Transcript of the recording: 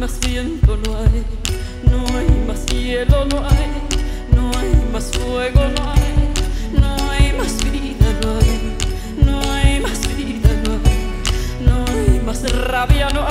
más viento, no hay, no hay más hielo, no hay, no hay más fuego, no hay, no hay más vida, no hay, no hay más vida, no hay, no hay más rabia, no hay.